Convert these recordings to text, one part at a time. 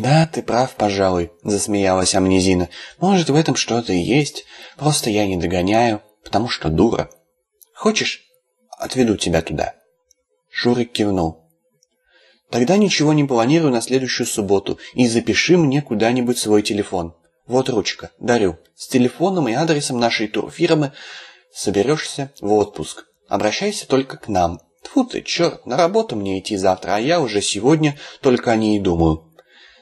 «Да, ты прав, пожалуй», — засмеялась Амнезина. «Может, в этом что-то и есть, просто я не догоняю, потому что дура. Хочешь, отведу тебя туда?» Шурик кивнул. «Тогда ничего не планирую на следующую субботу и запиши мне куда-нибудь свой телефон. Вот ручка, дарю. С телефоном и адресом нашей турфирмы соберешься в отпуск. Обращайся только к нам. Тьфу ты, черт, на работу мне идти завтра, а я уже сегодня только о ней и думаю.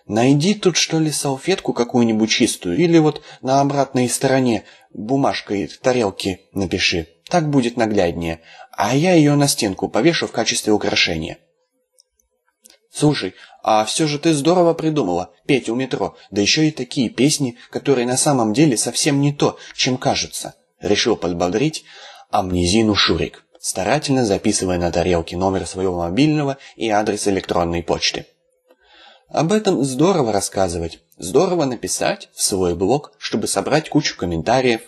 Найди тут, что ли, салфетку какую-нибудь чистую, или вот на обратной стороне бумажкой тарелки напиши. Так будет нагляднее. А я ее на стенку повешу в качестве украшения. Слушай, а все же ты здорово придумала, петь у метро, да еще и такие песни, которые на самом деле совсем не то, чем кажется. Решил подбодрить амнезину Шурик, старательно записывая на тарелке номер своего мобильного и адрес электронной почты. Об этом здорово рассказывать, здорово написать в свой блог, чтобы собрать кучу комментариев,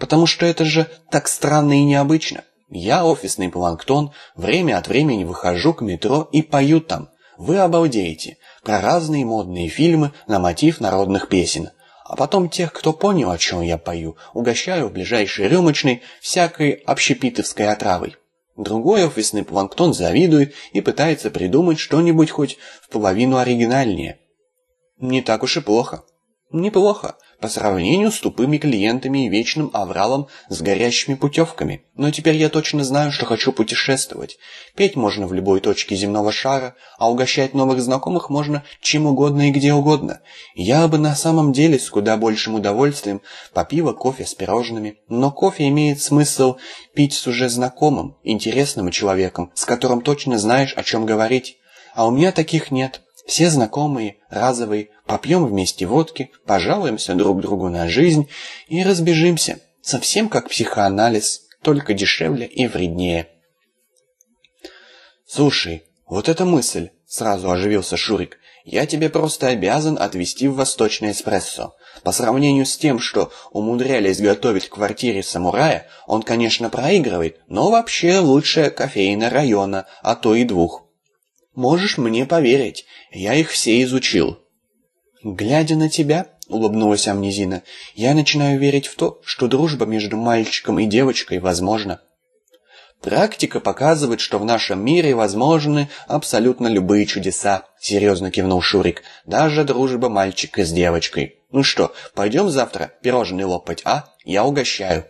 потому что это же так странно и необычно. Я, офисный планктон, время от времени выхожу к метро и пою там. Вы обалдеете. Про разные модные фильмы на мотив народных песен. А потом тех, кто понял, о чем я пою, угощаю в ближайшей рюмочной всякой общепитовской отравой. Другой офисный планктон завидует и пытается придумать что-нибудь хоть в половину оригинальнее. Не так уж и плохо. Неплохо по сравнению с тупыми клиентами и вечным авралом с горящими путевками. Но теперь я точно знаю, что хочу путешествовать. Петь можно в любой точке земного шара, а угощать новых знакомых можно чем угодно и где угодно. Я бы на самом деле с куда большим удовольствием попила кофе с пирожными. Но кофе имеет смысл пить с уже знакомым, интересным человеком, с которым точно знаешь, о чем говорить. А у меня таких нет. Все знакомые, разовые, попьем вместе водки, пожалуемся друг другу на жизнь и разбежимся. Совсем как психоанализ, только дешевле и вреднее. «Слушай, вот эта мысль!» — сразу оживился Шурик. «Я тебе просто обязан отвезти в Восточный эспрессо. По сравнению с тем, что умудрялись готовить в квартире самурая, он, конечно, проигрывает, но вообще лучшая кофейна района, а то и двух. Можешь мне поверить, я их все изучил». «Глядя на тебя», — улыбнулась Амнезина, — «я начинаю верить в то, что дружба между мальчиком и девочкой возможна». «Практика показывает, что в нашем мире возможны абсолютно любые чудеса», — серьезно кивнул Шурик. «Даже дружба мальчика с девочкой. Ну что, пойдем завтра пирожные лопать, а? Я угощаю».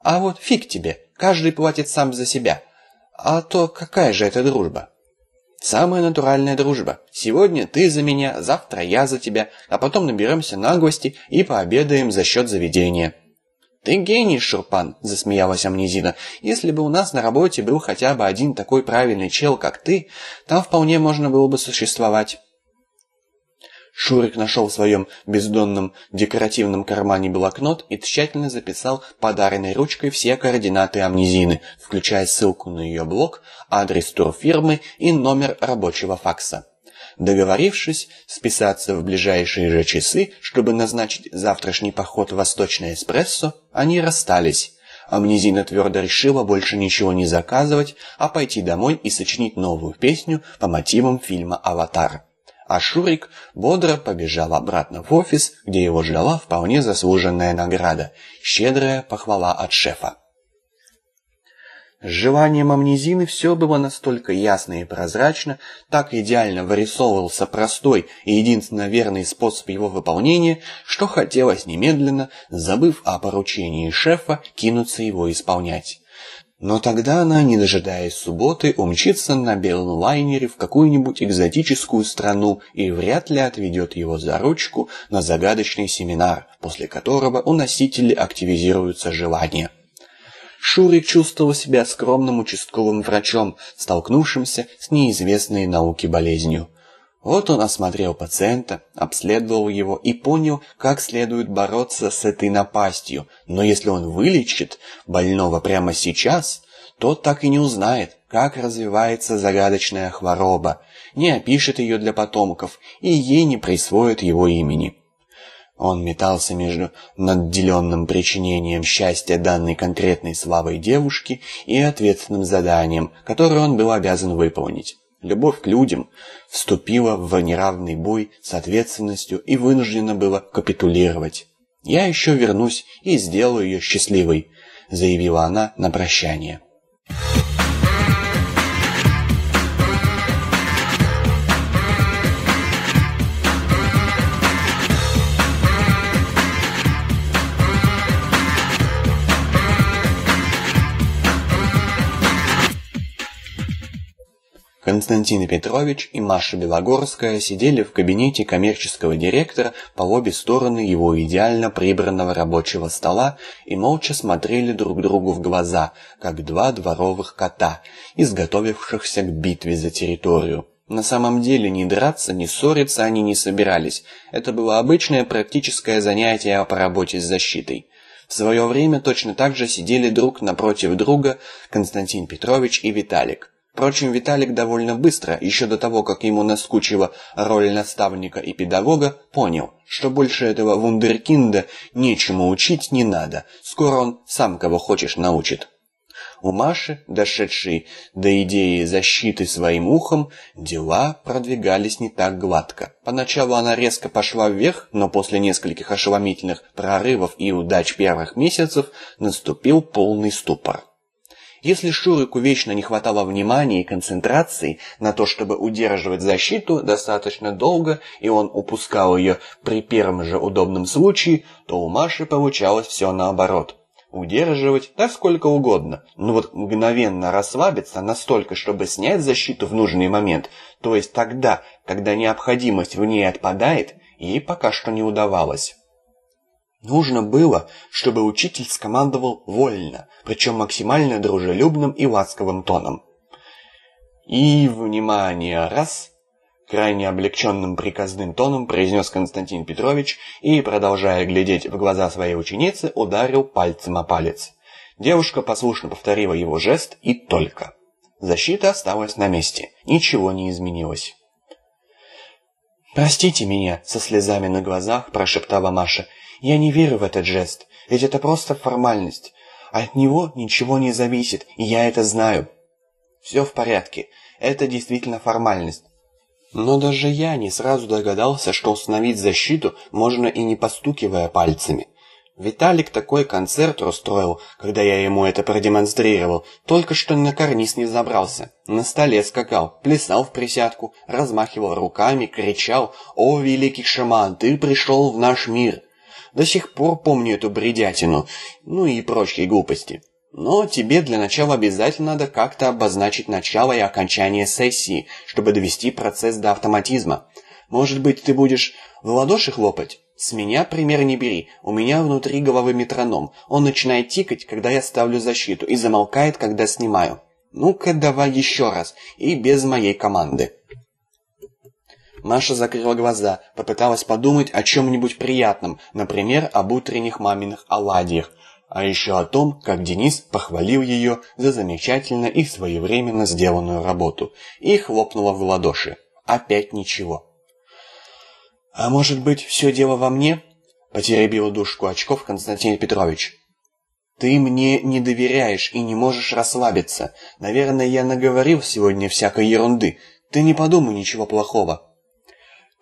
«А вот фиг тебе, каждый платит сам за себя. А то какая же это дружба?» Самая натуральная дружба. Сегодня ты за меня, завтра я за тебя, а потом наберемся наглости и пообедаем за счет заведения». «Ты гений, Шурпан!» – засмеялась Амнезина. «Если бы у нас на работе был хотя бы один такой правильный чел, как ты, там вполне можно было бы существовать». Шурик нашел в своем бездонном декоративном кармане блокнот и тщательно записал подаренной ручкой все координаты амнезины, включая ссылку на ее блог, адрес турфирмы и номер рабочего факса. Договорившись списаться в ближайшие же часы, чтобы назначить завтрашний поход в Восточное эспрессо, они расстались. Амнезина твердо решила больше ничего не заказывать, а пойти домой и сочинить новую песню по мотивам фильма «Аватар» а Шурик бодро побежал обратно в офис, где его ждала вполне заслуженная награда – щедрая похвала от шефа. С желанием амнезины все было настолько ясно и прозрачно, так идеально вырисовывался простой и единственно верный способ его выполнения, что хотелось немедленно, забыв о поручении шефа, кинуться его исполнять. Но тогда она, не дожидаясь субботы, умчится на белом лайнере в какую-нибудь экзотическую страну и вряд ли отведет его за ручку на загадочный семинар, после которого у носителей активизируются желания. Шурик чувствовал себя скромным участковым врачом, столкнувшимся с неизвестной науке болезнью. Вот он осмотрел пациента, обследовал его и понял, как следует бороться с этой напастью. Но если он вылечит больного прямо сейчас, то так и не узнает, как развивается загадочная хвороба, не опишет ее для потомков и ей не присвоит его имени. Он метался между надделенным причинением счастья данной конкретной слабой девушки и ответственным заданием, которое он был обязан выполнить. Любовь к людям вступила в неравный бой с ответственностью и вынуждена была капитулировать. «Я еще вернусь и сделаю ее счастливой», — заявила она на прощание. Константин Петрович и Маша Белогорская сидели в кабинете коммерческого директора по обе стороны его идеально прибранного рабочего стола и молча смотрели друг другу в глаза, как два дворовых кота, изготовившихся к битве за территорию. На самом деле ни драться, ни ссориться они не собирались. Это было обычное практическое занятие по работе с защитой. В свое время точно так же сидели друг напротив друга Константин Петрович и Виталик. Впрочем, Виталик довольно быстро, еще до того, как ему наскучила роль наставника и педагога, понял, что больше этого вундеркинда нечему учить не надо. Скоро он сам кого хочешь научит. У Маши, дошедшей до идеи защиты своим ухом, дела продвигались не так гладко. Поначалу она резко пошла вверх, но после нескольких ошеломительных прорывов и удач первых месяцев наступил полный ступор. Если Шурику вечно не хватало внимания и концентрации на то, чтобы удерживать защиту достаточно долго, и он упускал ее при первом же удобном случае, то у Маши получалось все наоборот. Удерживать так сколько угодно, но вот мгновенно расслабиться настолько, чтобы снять защиту в нужный момент, то есть тогда, когда необходимость в ней отпадает, ей пока что не удавалось. Нужно было, чтобы учитель скомандовал вольно, причем максимально дружелюбным и ласковым тоном. «И, внимание, раз!» Крайне облегченным приказным тоном произнес Константин Петрович и, продолжая глядеть в глаза своей ученицы, ударил пальцем о палец. Девушка послушно повторила его жест и только. Защита осталась на месте, ничего не изменилось. «Простите меня», — со слезами на глазах прошептала Маша, — я не верю в этот жест, ведь это просто формальность. От него ничего не зависит, и я это знаю. Все в порядке, это действительно формальность. Но даже я не сразу догадался, что установить защиту можно и не постукивая пальцами. Виталик такой концерт устроил, когда я ему это продемонстрировал, только что на карниз не забрался. На столе скакал, плясал в присядку, размахивал руками, кричал «О, великий шаман, ты пришел в наш мир!» До сих пор помню эту бредятину, ну и прочие глупости. Но тебе для начала обязательно надо как-то обозначить начало и окончание сессии, чтобы довести процесс до автоматизма. Может быть, ты будешь в ладоши хлопать? С меня пример не бери. У меня внутри головы метроном. Он начинает тикать, когда я ставлю защиту, и замолкает, когда снимаю. Ну-ка, давай еще раз, и без моей команды. Маша закрыла глаза, попыталась подумать о чем-нибудь приятном, например, об утренних маминых оладьях, а еще о том, как Денис похвалил ее за замечательно и своевременно сделанную работу, и хлопнула в ладоши. Опять ничего. «А может быть, все дело во мне?» — потеребил душку очков Константин Петрович. «Ты мне не доверяешь и не можешь расслабиться. Наверное, я наговорил сегодня всякой ерунды. Ты не подумай ничего плохого».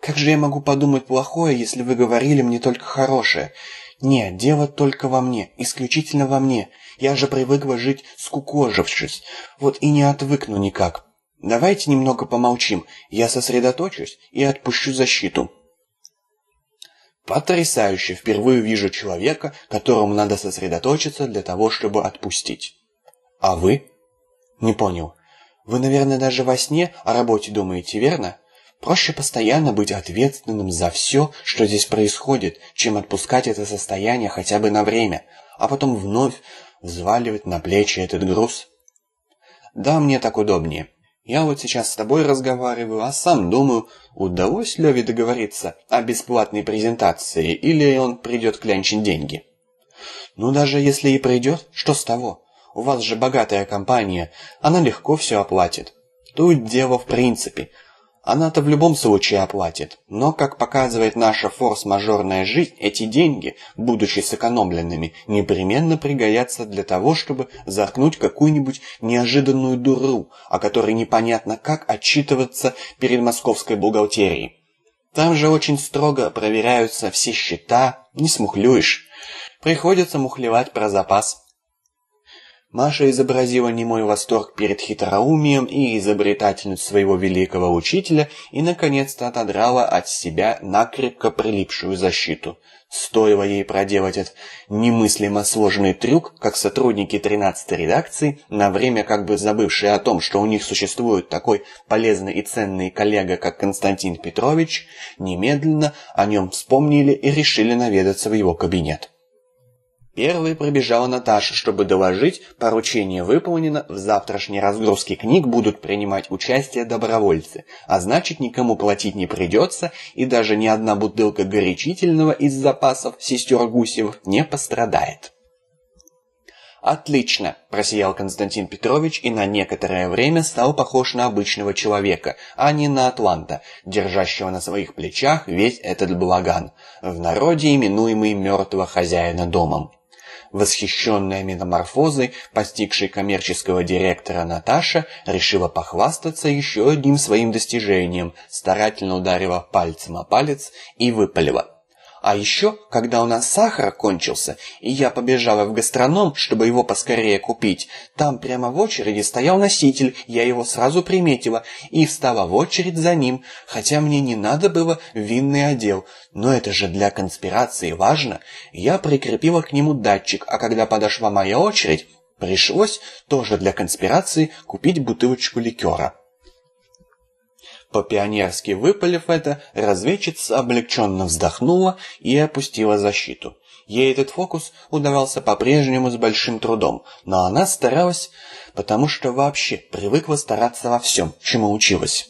Как же я могу подумать плохое, если вы говорили мне только хорошее? Нет, дело только во мне, исключительно во мне. Я же привыкла жить скукожившись, вот и не отвыкну никак. Давайте немного помолчим, я сосредоточусь и отпущу защиту. Потрясающе, впервые вижу человека, которому надо сосредоточиться для того, чтобы отпустить. А вы? Не понял. Вы, наверное, даже во сне о работе думаете, верно? Проще постоянно быть ответственным за все, что здесь происходит, чем отпускать это состояние хотя бы на время, а потом вновь взваливать на плечи этот груз. Да, мне так удобнее. Я вот сейчас с тобой разговариваю, а сам думаю, удалось Леве договориться о бесплатной презентации, или он придет клянчить деньги. Ну, даже если и придет, что с того? У вас же богатая компания, она легко все оплатит. Тут дело в принципе – Она-то в любом случае оплатит. Но, как показывает наша форс-мажорная жизнь, эти деньги, будучи сэкономленными, непременно пригодятся для того, чтобы заткнуть какую-нибудь неожиданную дуру, о которой непонятно как отчитываться перед московской бухгалтерией. Там же очень строго проверяются все счета, не смухлюешь. Приходится мухлевать про запас. Маша изобразила немой восторг перед хитроумием и изобретательностью своего великого учителя и, наконец-то, отодрала от себя накрепко прилипшую защиту. Стоило ей проделать этот немыслимо сложный трюк, как сотрудники 13-й редакции, на время как бы забывшие о том, что у них существует такой полезный и ценный коллега, как Константин Петрович, немедленно о нем вспомнили и решили наведаться в его кабинет. Первой пробежала Наташа, чтобы доложить, поручение выполнено, в завтрашней разгрузке книг будут принимать участие добровольцы, а значит никому платить не придется, и даже ни одна бутылка горячительного из запасов сестер Гусев не пострадает. «Отлично!» – просиял Константин Петрович и на некоторое время стал похож на обычного человека, а не на атланта, держащего на своих плечах весь этот благан, в народе именуемый мертвого хозяина домом. Восхищенная метаморфозой, постигшей коммерческого директора Наташа, решила похвастаться еще одним своим достижением, старательно ударила пальцем о палец и выпалила. А еще, когда у нас сахар кончился, и я побежала в гастроном, чтобы его поскорее купить, там прямо в очереди стоял носитель, я его сразу приметила, и встала в очередь за ним, хотя мне не надо было винный отдел. Но это же для конспирации важно. Я прикрепила к нему датчик, а когда подошла моя очередь, пришлось тоже для конспирации купить бутылочку ликера. По-пионерски выпалив это, разведчица облегченно вздохнула и опустила защиту. Ей этот фокус удавался по-прежнему с большим трудом, но она старалась, потому что вообще привыкла стараться во всем, чему училась.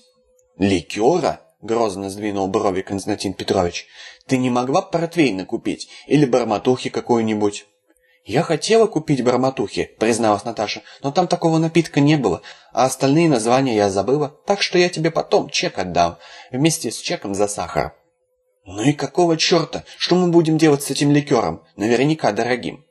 «Ликера?» — грозно сдвинул брови Константин Петрович. «Ты не могла портвейна купить? Или барматухи какой-нибудь?» «Я хотела купить барматухи», — призналась Наташа, «но там такого напитка не было, а остальные названия я забыла, так что я тебе потом чек отдам, вместе с чеком за сахар». «Ну и какого черта? Что мы будем делать с этим ликером? Наверняка дорогим».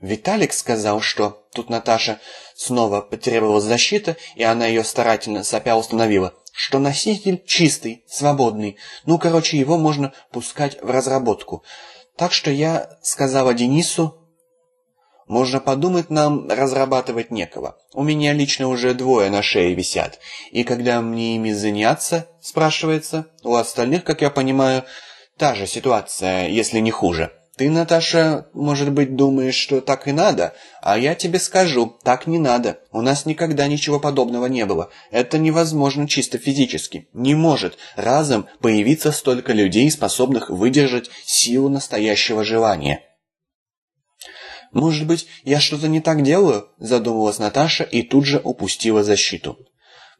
Виталик сказал, что... Тут Наташа снова потребовала защиты, и она ее старательно сопя установила, что носитель чистый, свободный. Ну, короче, его можно пускать в разработку. Так что я сказала Денису, можно подумать, нам разрабатывать некого. У меня лично уже двое на шее висят. И когда мне ими заняться, спрашивается, у остальных, как я понимаю, та же ситуация, если не хуже. Ты, Наташа, может быть, думаешь, что так и надо, а я тебе скажу, так не надо. У нас никогда ничего подобного не было. Это невозможно чисто физически. Не может разом появиться столько людей, способных выдержать силу настоящего желания. «Может быть, я что-то не так делаю?» – задумалась Наташа и тут же упустила защиту.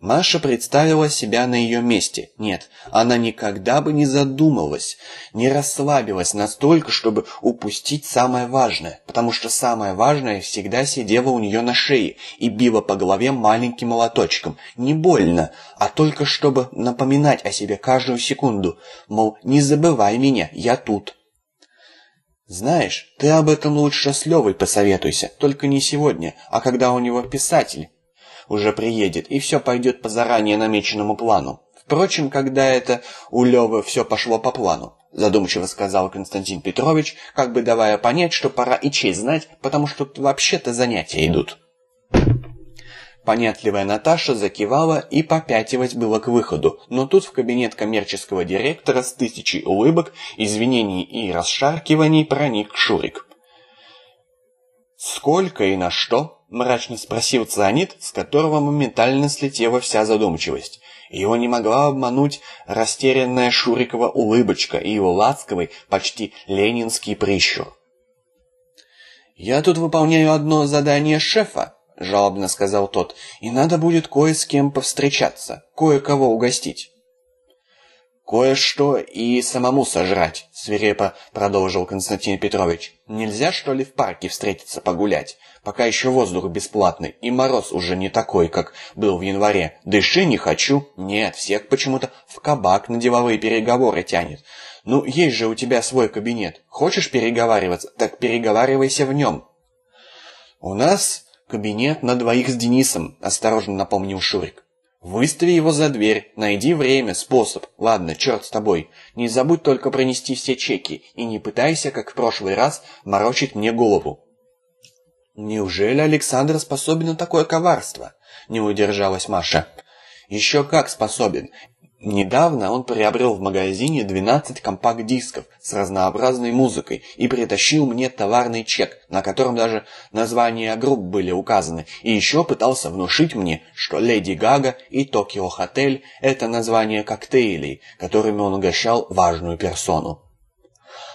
Маша представила себя на ее месте. Нет, она никогда бы не задумалась, не расслабилась настолько, чтобы упустить самое важное, потому что самое важное всегда сидело у нее на шее и било по голове маленьким молоточком. Не больно, а только чтобы напоминать о себе каждую секунду, мол, не забывай меня, я тут. Знаешь, ты об этом лучше с Левой посоветуйся, только не сегодня, а когда у него писатель уже приедет, и все пойдет по заранее намеченному плану. Впрочем, когда это у Левы все пошло по плану, задумчиво сказал Константин Петрович, как бы давая понять, что пора и честь знать, потому что вообще-то занятия идут. Понятливая Наташа закивала и попятилась было к выходу, но тут в кабинет коммерческого директора с тысячей улыбок, извинений и расшаркиваний проник Шурик. «Сколько и на что?» – мрачно спросил Цианид, с которого моментально слетела вся задумчивость. Его не могла обмануть растерянная Шурикова улыбочка и его ласковый, почти ленинский прищур. «Я тут выполняю одно задание шефа», — жалобно сказал тот, — «и надо будет кое с кем повстречаться, кое-кого угостить». «Кое-что и самому сожрать», — свирепо продолжил Константин Петрович. «Нельзя, что ли, в парке встретиться погулять? Пока еще воздух бесплатный, и мороз уже не такой, как был в январе. Дыши не хочу. Нет, всех почему-то в кабак на деловые переговоры тянет. Ну, есть же у тебя свой кабинет. Хочешь переговариваться, так переговаривайся в нем». «У нас кабинет на двоих с Денисом», — осторожно напомнил Шурик. Выстави его за дверь, найди время, способ. Ладно, черт с тобой. Не забудь только пронести все чеки и не пытайся, как в прошлый раз, морочить мне голову. Неужели Александр способен на такое коварство? Не удержалась Маша. Еще как способен. Недавно он приобрел в магазине 12 компакт-дисков с разнообразной музыкой и притащил мне товарный чек, на котором даже названия групп были указаны, и еще пытался внушить мне, что Леди Гага и Токио Хотель – это название коктейлей, которыми он угощал важную персону.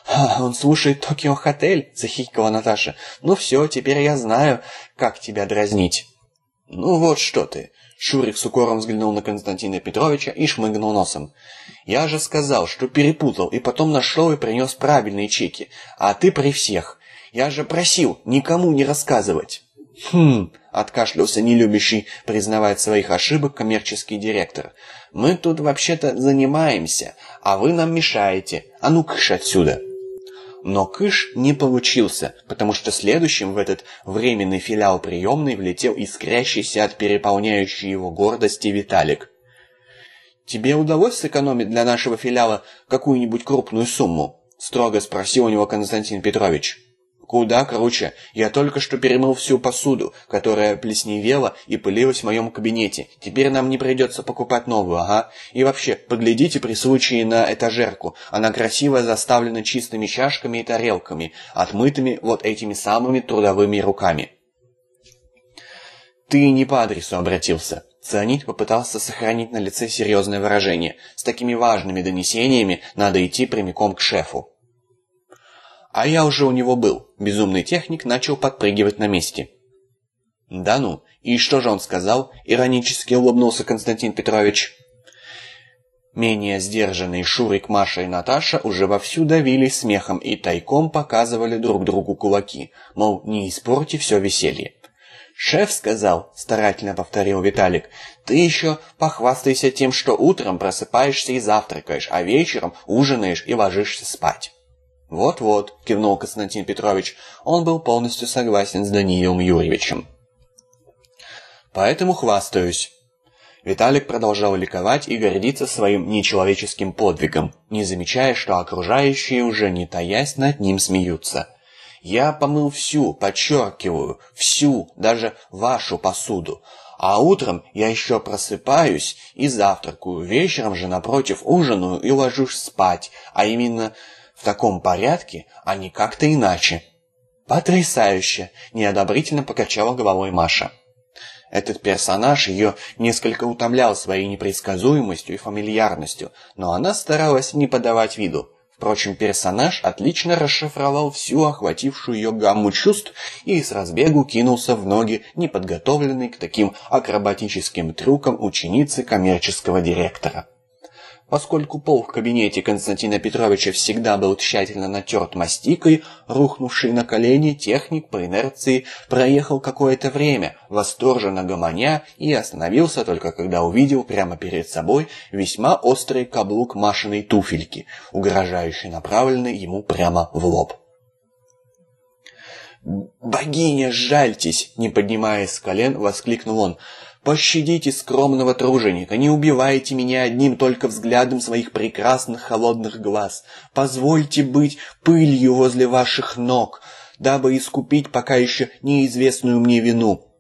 «Ха, он слушает Токио Хотель?» – захихикала Наташа. «Ну все, теперь я знаю, как тебя дразнить». «Ну вот что ты!» Шурик с укором взглянул на Константина Петровича и шмыгнул носом. «Я же сказал, что перепутал, и потом нашел и принес правильные чеки. А ты при всех. Я же просил никому не рассказывать». «Хм...» — откашлялся нелюбящий признавать своих ошибок коммерческий директор. «Мы тут вообще-то занимаемся, а вы нам мешаете. А ну кыш отсюда!» Но кыш не получился, потому что следующим в этот временный филиал приемной влетел искрящийся от переполняющей его гордости Виталик. «Тебе удалось сэкономить для нашего филиала какую-нибудь крупную сумму?» — строго спросил у него Константин Петрович. Куда круче. Я только что перемыл всю посуду, которая плесневела и пылилась в моем кабинете. Теперь нам не придется покупать новую, ага. И вообще, поглядите при случае на этажерку. Она красиво заставлена чистыми чашками и тарелками, отмытыми вот этими самыми трудовыми руками. Ты не по адресу обратился. Цианид попытался сохранить на лице серьезное выражение. С такими важными донесениями надо идти прямиком к шефу. А я уже у него был. Безумный техник начал подпрыгивать на месте. Да ну, и что же он сказал? Иронически улыбнулся Константин Петрович. Менее сдержанные Шурик, Маша и Наташа уже вовсю давились смехом и тайком показывали друг другу кулаки, мол, не испорти все веселье. «Шеф сказал», — старательно повторил Виталик, — «ты еще похвастайся тем, что утром просыпаешься и завтракаешь, а вечером ужинаешь и ложишься спать». «Вот-вот», — кивнул Константин Петрович, он был полностью согласен с Даниилом Юрьевичем. «Поэтому хвастаюсь». Виталик продолжал ликовать и гордиться своим нечеловеческим подвигом, не замечая, что окружающие уже не таясь над ним смеются. «Я помыл всю, подчеркиваю, всю, даже вашу посуду, а утром я еще просыпаюсь и завтракаю, вечером же напротив ужинаю и ложусь спать, а именно в таком порядке, а не как-то иначе. Потрясающе, неодобрительно покачала головой Маша. Этот персонаж ее несколько утомлял своей непредсказуемостью и фамильярностью, но она старалась не подавать виду. Впрочем, персонаж отлично расшифровал всю охватившую ее гамму чувств и с разбегу кинулся в ноги, неподготовленной к таким акробатическим трюкам ученицы коммерческого директора. Поскольку пол в кабинете Константина Петровича всегда был тщательно натерт мастикой, рухнувший на колени техник по инерции проехал какое-то время, восторженно гомоня, и остановился только когда увидел прямо перед собой весьма острый каблук Машиной туфельки, угрожающий направленный ему прямо в лоб. «Богиня, жальтесь!» — не поднимаясь с колен, воскликнул он. Пощадите скромного труженика, не убивайте меня одним только взглядом своих прекрасных холодных глаз. Позвольте быть пылью возле ваших ног, дабы искупить пока еще неизвестную мне вину.